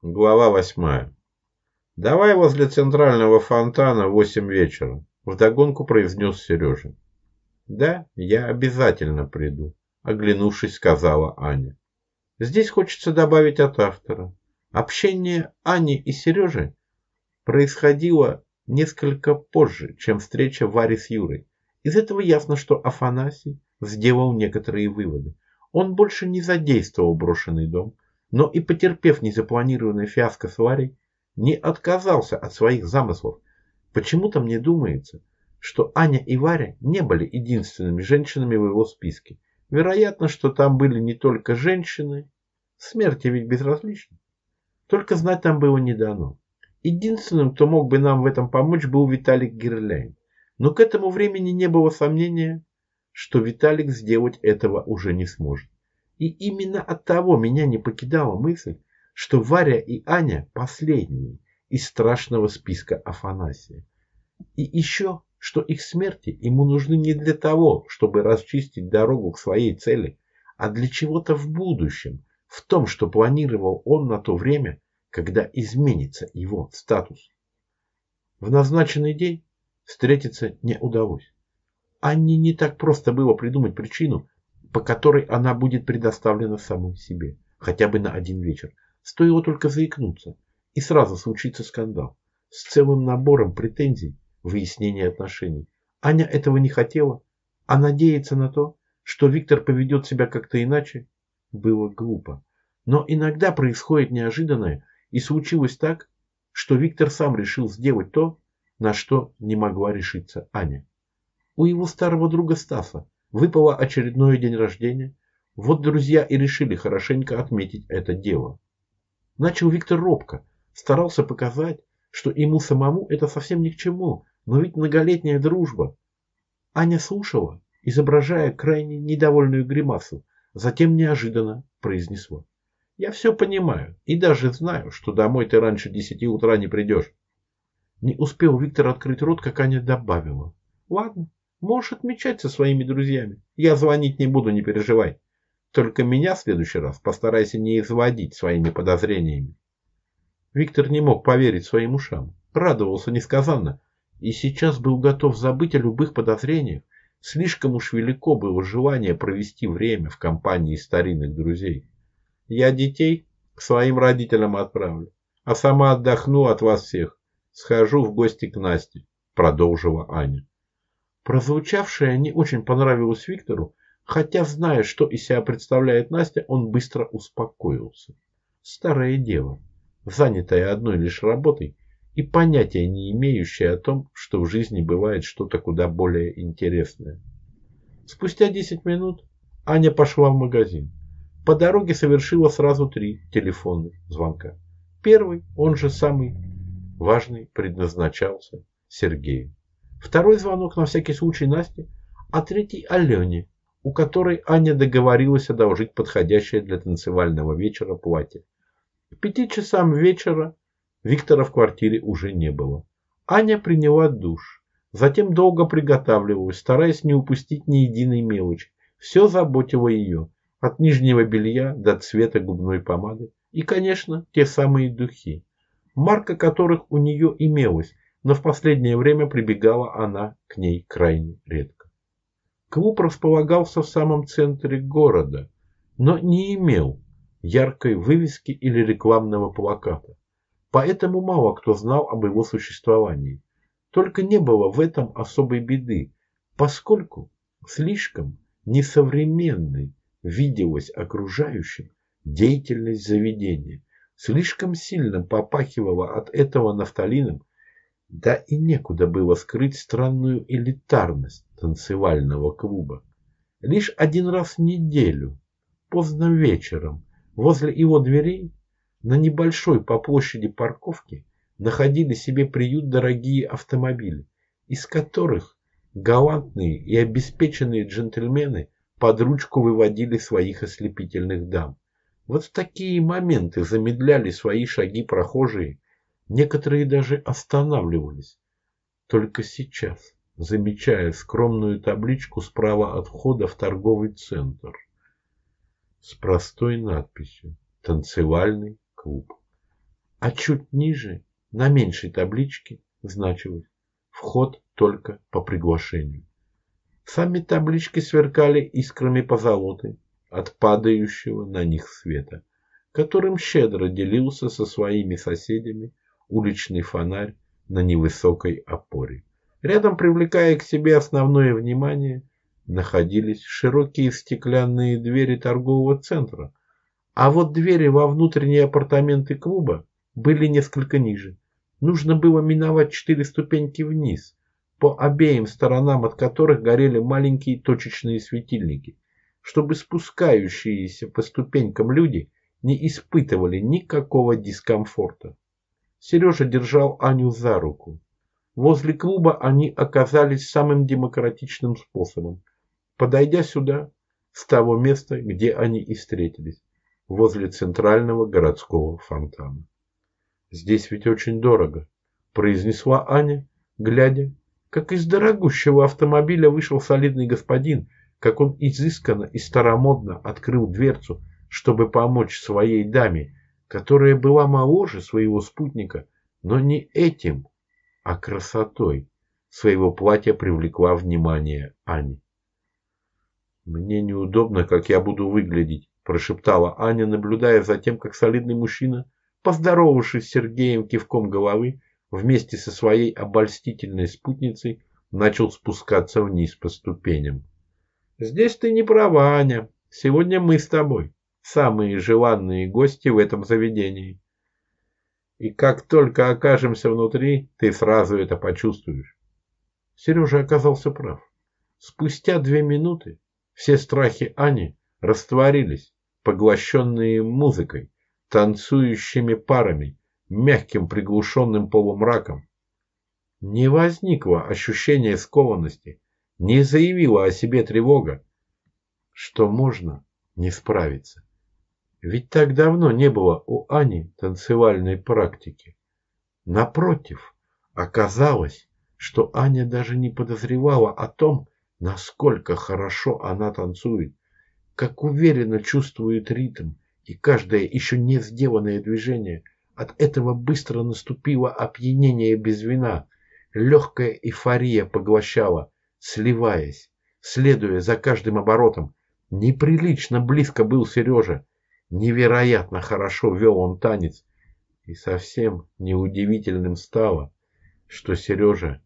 Глава восьмая. «Давай возле центрального фонтана в восемь вечера», — вдогонку произнес Сережа. «Да, я обязательно приду», — оглянувшись, сказала Аня. Здесь хочется добавить от автора. Общение Ани и Сережи происходило несколько позже, чем встреча Вари с Юрой. Из этого ясно, что Афанасий сделал некоторые выводы. Он больше не задействовал брошенный дом, но и потерпев незапланированное фиаско с Варей, не отказался от своих замыслов. Почему-то мне думается, что Аня и Варя не были единственными женщинами в его списке. Вероятно, что там были не только женщины. Смерти ведь безразлична. Только знать там было не дано. Единственным, кто мог бы нам в этом помочь, был Виталик Герляйн. Но к этому времени не было сомнения, что Виталик сделать этого уже не сможет. И именно от того меня не покидала мысль, что Варя и Аня последние из страшного списка Афанасия. И еще, что их смерти ему нужны не для того, чтобы расчистить дорогу к своей цели, а для чего-то в будущем, в том, что планировал он на то время, когда изменится его статус. В назначенный день встретиться не удалось. Анне не так просто было придумать причину, по которой она будет предоставлена самой себе, хотя бы на один вечер. Стоило только заикнуться, и сразу случится скандал с целым набором претензий выяснения отношений. Аня этого не хотела, а надеяться на то, что Виктор поведет себя как-то иначе, было глупо. Но иногда происходит неожиданное, и случилось так, что Виктор сам решил сделать то, на что не могла решиться Аня. У его старого друга Стаса выпало очередной день рождения, вот друзья и решили хорошенько отметить это дело. Начал Виктор робко, старался показать, что ему самому это совсем ни к чему, но ведь многолетняя дружба. Аня слушала, изображая крайне недовольную гримасу, затем неожиданно произнесла. Я все понимаю и даже знаю, что домой ты раньше десяти утра не придешь. Не успел Виктор открыть рот, как Аня добавила. Ладно, можешь отмечать со своими друзьями. Я звонить не буду, не переживай. Только меня в следующий раз постарайся не изводить своими подозрениями. Виктор не мог поверить своим ушам, радовался несказанно и сейчас был готов забыть о любых подозрениях. Слишком уж велико было желание провести время в компании старинных друзей. Я детей к своим родителям отправлю, а сама отдохну от вас всех. Схожу в гости к Насте, продолжила Аня. Прозвучавшее не очень понравилось Виктору, Хотя, зная, что из себя представляет Настя, он быстро успокоился. Старое дело, занятое одной лишь работой и понятия не имеющее о том, что в жизни бывает что-то куда более интересное. Спустя 10 минут Аня пошла в магазин. По дороге совершила сразу три телефонных звонка. Первый, он же самый важный, предназначался Сергею. Второй звонок на всякий случай Насте, а третий Алене, у которой Аня договорилась одолжить подходящее для танцевального вечера платье. К пяти часам вечера Виктора в квартире уже не было. Аня приняла душ, затем долго приготавливалась, стараясь не упустить ни единой мелочи. Все заботило ее, от нижнего белья до цвета губной помады и, конечно, те самые духи, марка которых у нее имелась, но в последнее время прибегала она к ней крайне редко. Клуб располагался в самом центре города, но не имел яркой вывески или рекламного плаката. Поэтому мало кто знал об его существовании. Только не было в этом особой беды, поскольку слишком несовременной виделась окружающим деятельность заведения. Слишком сильно попахивала от этого нафталином да и некуда было скрыть странную элитарность танцевального клуба. Лишь один раз в неделю, поздно вечером, возле его дверей, на небольшой по площади парковке, находили себе приют дорогие автомобили, из которых галантные и обеспеченные джентльмены под ручку выводили своих ослепительных дам. Вот в такие моменты замедляли свои шаги прохожие Некоторые даже останавливались. Только сейчас, замечая скромную табличку справа от входа в торговый центр с простой надписью «Танцевальный клуб». а чуть ниже, на меньшей табличке, значилось «Вход только по приглашению». Сами таблички сверкали искрами позолоты от падающего на них света, которым щедро делился со своими соседями уличный фонарь на невысокой опоре. Рядом, привлекая к себе основное внимание, находились широкие стеклянные двери торгового центра, а вот двери во внутренние апартаменты клуба были несколько ниже. Нужно было миновать четыре ступеньки вниз, по обеим сторонам от которых горели маленькие точечные светильники, чтобы спускающиеся по ступенькам люди не испытывали никакого дискомфорта. Сережа держал Аню за руку. Возле клуба они оказались самым демократичным способом, подойдя сюда, с того места, где они и встретились, возле центрального городского фонтана. «Здесь ведь очень дорого», – произнесла Аня, глядя, как из дорогущего автомобиля вышел солидный господин, как он изысканно и старомодно открыл дверцу, чтобы помочь своей даме, которая была моложе своего спутника, но не этим, а красотой своего платья привлекла внимание Ани. «Мне неудобно, как я буду выглядеть», – прошептала Аня, наблюдая за тем, как солидный мужчина, поздоровавшись с Сергеем кивком головы, вместе со своей обольстительной спутницей начал спускаться вниз по ступеням. «Здесь ты не права, Аня. Сегодня мы с тобой самые желанные гости в этом заведении. И как только окажемся внутри, ты сразу это почувствуешь». Сережа оказался прав. Спустя две минуты все страхи Ани растворились, поглощенные музыкой, танцующими парами, мягким приглушенным полумраком. Не возникло ощущения скованности, не заявила о себе тревога, что можно не справиться. Ведь так давно не было у Ани танцевальной практики. Напротив, оказалось, что Аня даже не подозревала о том, Насколько хорошо она танцует, как уверенно чувствует ритм, и каждое еще не сделанное движение. От этого быстро наступило опьянение без вина. Легкая эйфория поглощала, сливаясь, следуя за каждым оборотом. Неприлично близко был Сережа. Невероятно хорошо вел он танец. И совсем неудивительным стало, что Сережа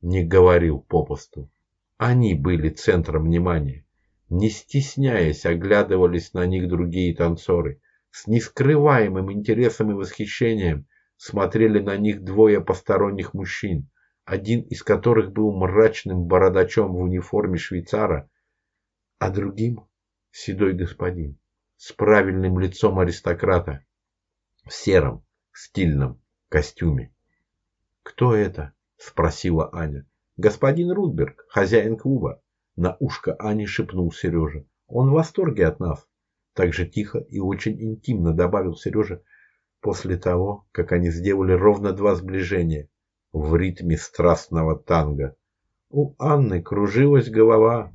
не говорил попусту. Они были центром внимания. Не стесняясь, оглядывались на них другие танцоры. С нескрываемым интересом и восхищением смотрели на них двое посторонних мужчин, один из которых был мрачным бородачом в униформе швейцара, а другим – седой господин с правильным лицом аристократа в сером стильном костюме. «Кто это?» – спросила Аня. Господин Рудберг, хозяин клуба, на ушко Ани шепнул Сережа. Он в восторге от нас. Так же тихо и очень интимно добавил Сережа после того, как они сделали ровно два сближения в ритме страстного танго. У Анны кружилась голова,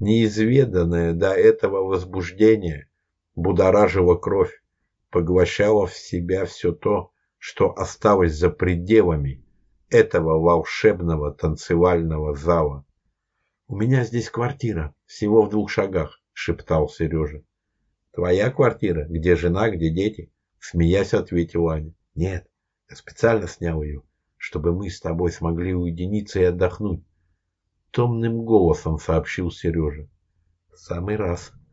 неизведанное до этого возбуждение, будоражило кровь, поглощало в себя все то, что осталось за пределами этого волшебного танцевального зала. «У меня здесь квартира, всего в двух шагах», — шептал Сережа. «Твоя квартира? Где жена, где дети?» Смеясь, ответил Аня. «Нет, я специально снял ее, чтобы мы с тобой смогли уединиться и отдохнуть», — томным голосом сообщил Сережа. «В самый раз», —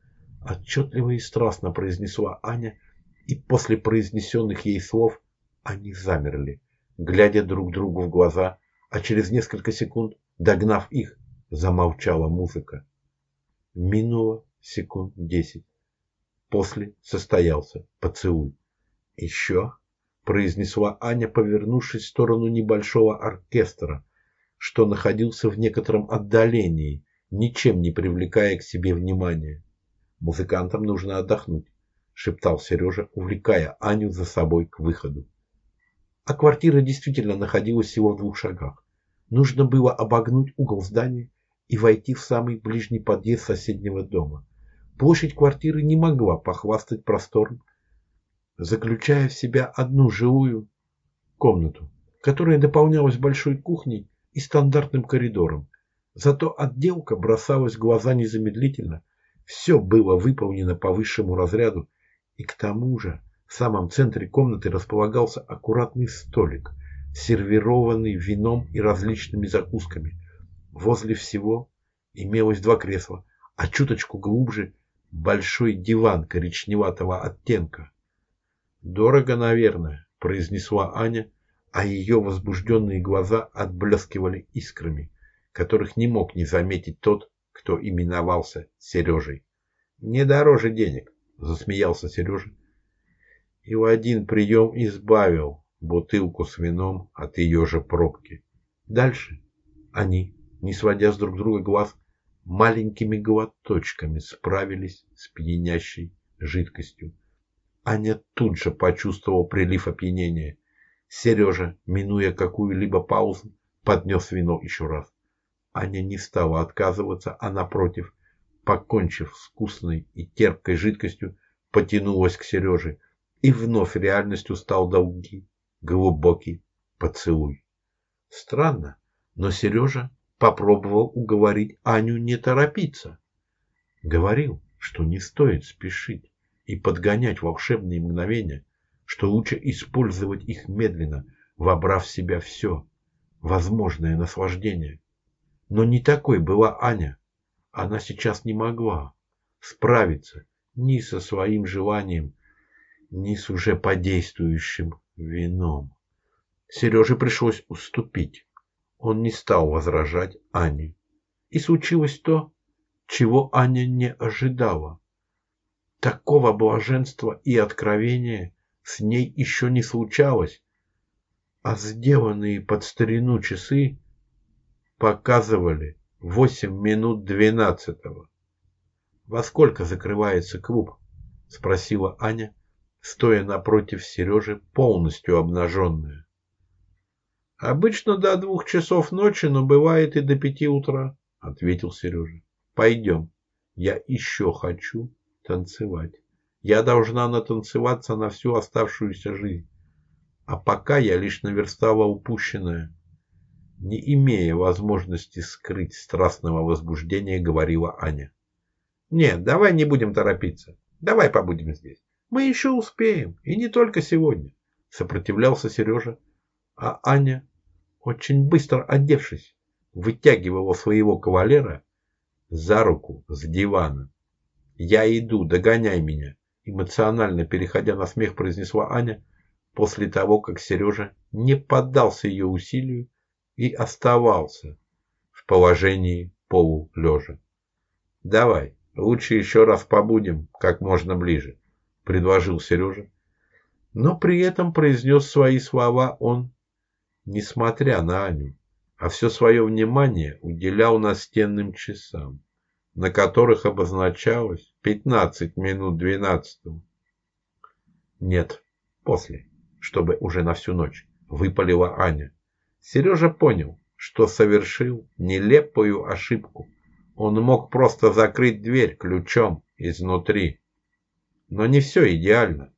отчетливо и страстно произнесла Аня, и после произнесенных ей слов они замерли глядя друг другу в глаза, а через несколько секунд, догнав их, замолчала музыка. Минуло секунд десять. После состоялся поцелуй. «Еще?» – произнесла Аня, повернувшись в сторону небольшого оркестра, что находился в некотором отдалении, ничем не привлекая к себе внимания. «Музыкантам нужно отдохнуть», – шептал Сережа, увлекая Аню за собой к выходу. А квартира действительно находилась всего в двух шагах. Нужно было обогнуть угол здания и войти в самый ближний подъезд соседнего дома. Площадь квартиры не могла похвастать простором, заключая в себя одну жилую комнату, которая дополнялась большой кухней и стандартным коридором. Зато отделка бросалась в глаза незамедлительно. Все было выполнено по высшему разряду, и к тому же в самом центре комнаты располагался аккуратный столик, сервированный вином и различными закусками. Возле всего имелось два кресла, а чуточку глубже большой диван коричневатого оттенка. «Дорого, наверное», — произнесла Аня, а ее возбужденные глаза отблескивали искрами, которых не мог не заметить тот, кто именовался Сережей. «Не дороже денег», — засмеялся Сережа. И в один прием избавил бутылку с вином от ее же пробки. Дальше они, не сводя с друг друга глаз, маленькими глоточками справились с пьянящей жидкостью. Аня тут же почувствовал прилив опьянения. Сережа, минуя какую-либо паузу, поднес вино еще раз. Аня не стала отказываться, а напротив, покончив с вкусной и терпкой жидкостью, потянулась к Сереже, и вновь реальностью стал долгий, глубокий поцелуй. Странно, но Сережа попробовал уговорить Аню не торопиться. Говорил, что не стоит спешить и подгонять волшебные мгновения, что лучше использовать их медленно, вобрав в себя все, возможное наслаждение. Но не такой была Аня. Она сейчас не могла справиться ни со своим желанием, ни с уже подействующим вином. Сереже пришлось уступить. Он не стал возражать Ане. И случилось то, чего Аня не ожидала. Такого блаженства и откровения с ней еще не случалось, а сделанные под старину часы показывали восемь минут двенадцатого. «Во сколько закрывается клуб?» – спросила Аня, стоя напротив Сережи, полностью обнаженная. Обычно до двух часов ночи, но бывает и до пяти утра, ответил Сережа. Пойдем. Я еще хочу танцевать. Я должна натанцеваться на всю оставшуюся жизнь. А пока я лишь наверстала упущенное. Не имея возможности скрыть страстного возбуждения, говорила Аня. Нет, давай не будем торопиться. Давай побудем здесь. Мы еще успеем, и не только сегодня. Сопротивлялся Сережа, а Аня очень быстро одевшись, вытягивала своего кавалера за руку с дивана. «Я иду, догоняй меня!» Эмоционально переходя на смех, произнесла Аня после того, как Сережа не поддался ее усилию и оставался в положении полулежа. «Давай, лучше еще раз побудем как можно ближе», — предложил Сережа. Но при этом произнес свои слова он несмотря на Аню, а все свое внимание уделял настенным часам, на которых обозначалось 15 минут 12. Нет, после, чтобы уже на всю ночь, выпалила Аня. Сережа понял, что совершил нелепую ошибку. Он мог просто закрыть дверь ключом изнутри. Но не все идеально.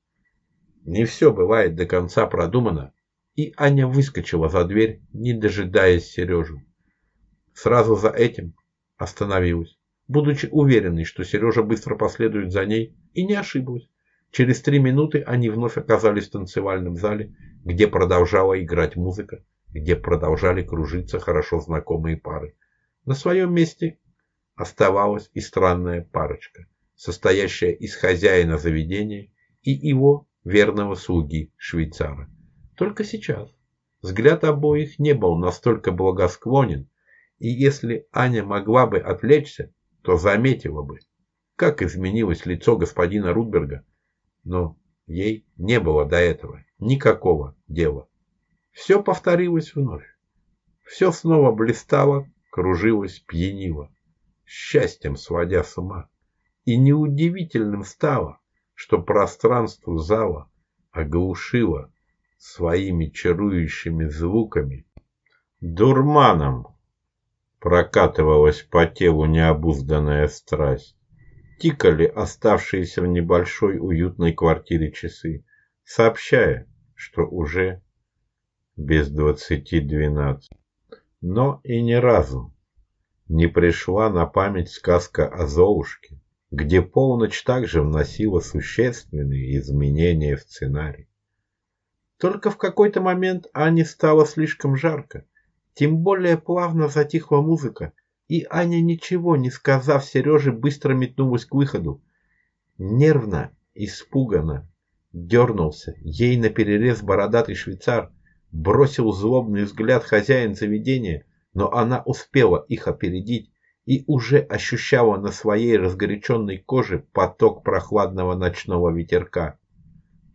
Не все бывает до конца продумано и Аня выскочила за дверь, не дожидаясь Сережу. Сразу за этим остановилась, будучи уверенной, что Сережа быстро последует за ней, и не ошиблась. Через три минуты они вновь оказались в танцевальном зале, где продолжала играть музыка, где продолжали кружиться хорошо знакомые пары. На своем месте оставалась и странная парочка, состоящая из хозяина заведения и его верного слуги швейцара. Только сейчас. Взгляд обоих не был настолько благосклонен, и если Аня могла бы отвлечься, то заметила бы, как изменилось лицо господина Рудберга, но ей не было до этого никакого дела. Все повторилось вновь. Все снова блистало, кружилось, пьянило, счастьем сводя с ума. И неудивительным стало, что пространство зала оглушило своими чарующими звуками, дурманом прокатывалась по телу необузданная страсть. Тикали оставшиеся в небольшой уютной квартире часы. сообщая, что уже без двадцати двенадцать. Но и ни разу не пришла на память сказка о Золушке, где полночь также вносила существенные изменения в сценарий. Только в какой-то момент Ане стало слишком жарко, тем более плавно затихла музыка, и Аня, ничего не сказав Сереже, быстро метнулась к выходу. Нервно, испуганно, дернулся ей на перерез бородатый швейцар, бросил злобный взгляд хозяин заведения, но она успела их опередить и уже ощущала на своей разгоряченной коже поток прохладного ночного ветерка.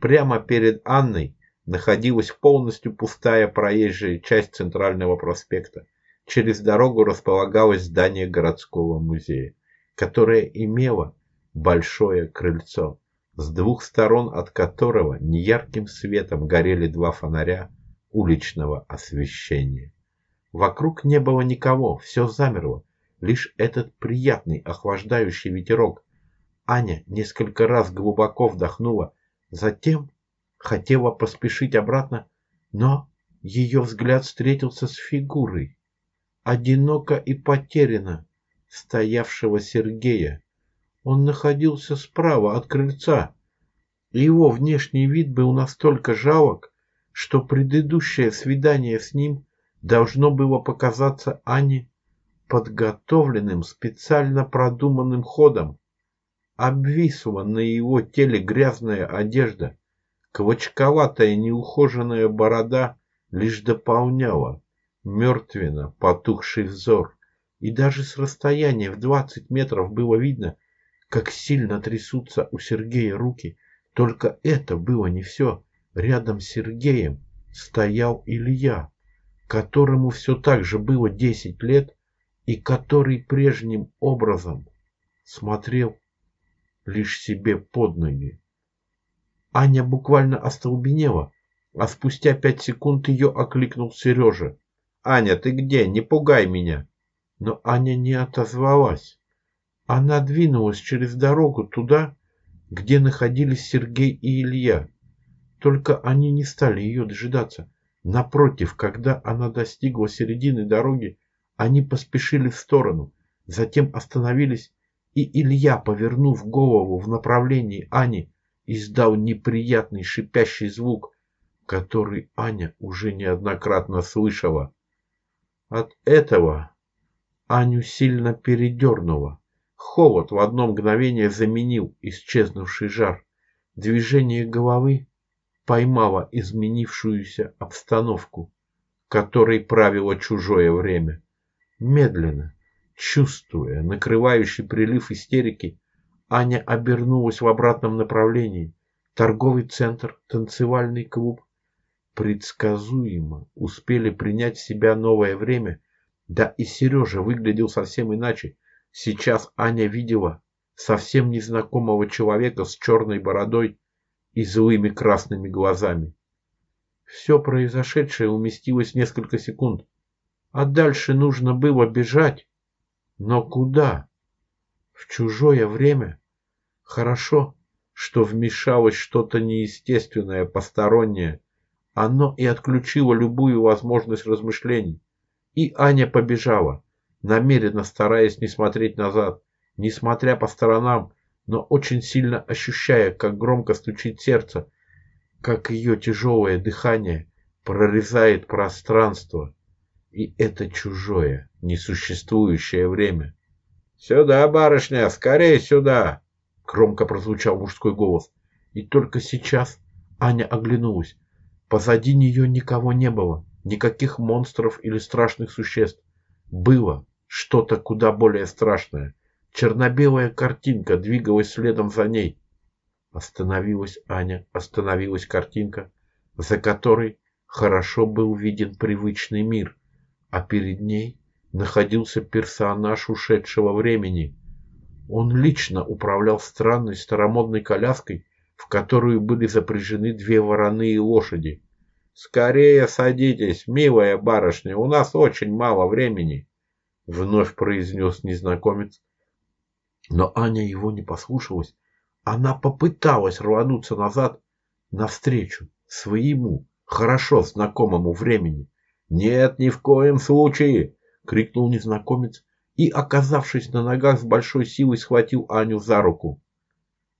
Прямо перед Анной находилась полностью пустая проезжая часть центрального проспекта. Через дорогу располагалось здание городского музея, которое имело большое крыльцо, с двух сторон от которого неярким светом горели два фонаря уличного освещения. Вокруг не было никого, все замерло, лишь этот приятный охлаждающий ветерок. Аня несколько раз глубоко вдохнула, затем хотела поспешить обратно, но ее взгляд встретился с фигурой, одиноко и потеряно стоявшего Сергея. Он находился справа от крыльца. Его внешний вид был настолько жалок, что предыдущее свидание с ним должно было показаться Ане подготовленным, специально продуманным ходом. Обвисла на его теле грязная одежда, клочковатая неухоженная борода лишь дополняла мертвенно потухший взор, и даже с расстояния в двадцать метров было видно, как сильно трясутся у Сергея руки. Только это было не все. Рядом с Сергеем стоял Илья, которому все так же было десять лет и который прежним образом смотрел лишь себе под ноги. Аня буквально остолбенела, а спустя пять секунд ее окликнул Сережа. «Аня, ты где? Не пугай меня!» Но Аня не отозвалась. Она двинулась через дорогу туда, где находились Сергей и Илья. Только они не стали ее дожидаться. Напротив, когда она достигла середины дороги, они поспешили в сторону, затем остановились, и Илья, повернув голову в направлении Ани, издал неприятный шипящий звук, который Аня уже неоднократно слышала. От этого Аню сильно передернуло. Холод в одно мгновение заменил исчезнувший жар. Движение головы поймало изменившуюся обстановку, которой правило чужое время. Медленно, чувствуя накрывающий прилив истерики, Аня обернулась в обратном направлении. Торговый центр, танцевальный клуб. Предсказуемо успели принять в себя новое время. Да и Сережа выглядел совсем иначе. Сейчас Аня видела совсем незнакомого человека с черной бородой и злыми красными глазами. Все произошедшее уместилось несколько секунд, а дальше нужно было бежать. Но куда? В чужое время? Хорошо, что вмешалось что-то неестественное, постороннее. Оно и отключило любую возможность размышлений. И Аня побежала намеренно стараясь не смотреть назад, не смотря по сторонам, но очень сильно ощущая, как громко стучит сердце, как ее тяжелое дыхание прорезает пространство. И это чужое, несуществующее время. «Сюда, барышня, скорее сюда!» Громко прозвучал мужской голос. И только сейчас Аня оглянулась. Позади нее никого не было, никаких монстров или страшных существ. Было что-то куда более страшное. Черно-белая картинка двигалась следом за ней. Остановилась Аня, остановилась картинка, за которой хорошо был виден привычный мир, а перед ней находился персонаж ушедшего времени. Он лично управлял странной старомодной коляской, в которую были запряжены две вороные лошади. «Скорее садитесь, милая барышня, у нас очень мало времени», вновь произнес незнакомец. Но Аня его не послушалась. Она попыталась рвануться назад, навстречу своему хорошо знакомому времени. «Нет, ни в коем случае!» — крикнул незнакомец и, оказавшись на ногах с большой силой, схватил Аню за руку.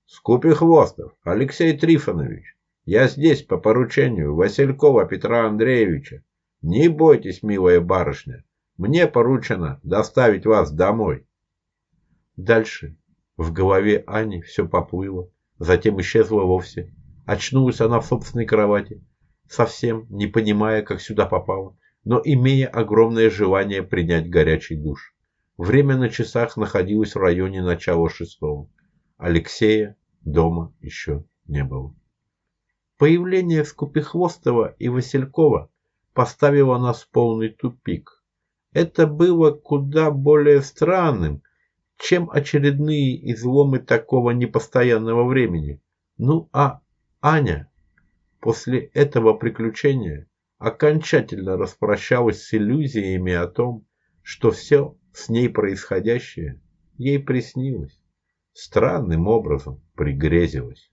«Скупихвостов, Алексей Трифонович, я здесь по поручению Василькова Петра Андреевича. Не бойтесь, милая барышня, мне поручено доставить вас домой». Дальше в голове Ани все поплыло, затем исчезло вовсе. Очнулась она в собственной кровати, совсем не понимая, как сюда попала, но имея огромное желание принять горячий душ. Время на часах находилось в районе начала шестого. Алексея дома еще не было. Появление Скупихвостова и Василькова поставило нас в полный тупик. Это было куда более странным, чем очередные изломы такого непостоянного времени. Ну а Аня после этого приключения окончательно распрощалась с иллюзиями о том, что все с ней происходящее ей приснилось, странным образом пригрезилось.